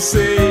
sei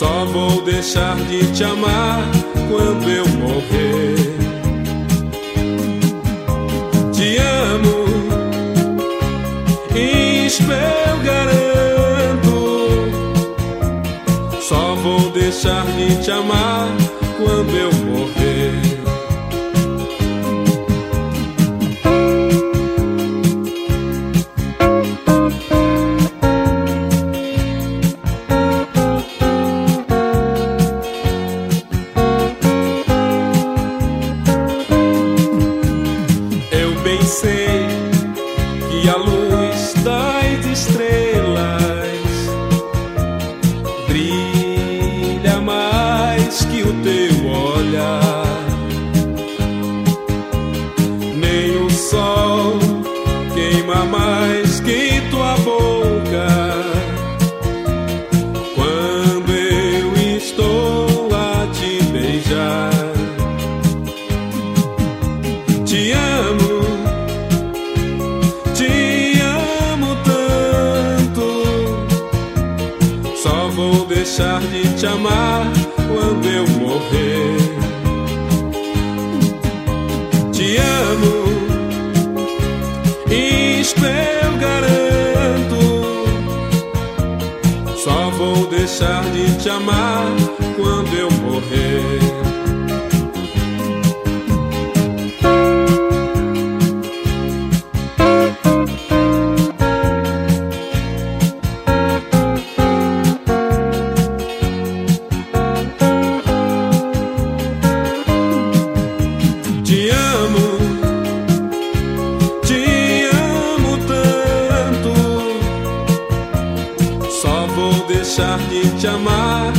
Só vou deixar de te amar quando eu morrer. Te amo, isso eu garanto. Só vou deixar de te amar quando eu morrer. Sei que a luz das estrelas brilha mais que o teu olhar. Nem o sol queima mais que tua boca. Quando eu estou a te beijar. Te deixar de te amar quando eu morrer. Te amo, isto eu garanto. Só vou deixar de te amar Te amo, te amo tanto. Só vou deixar de te amar.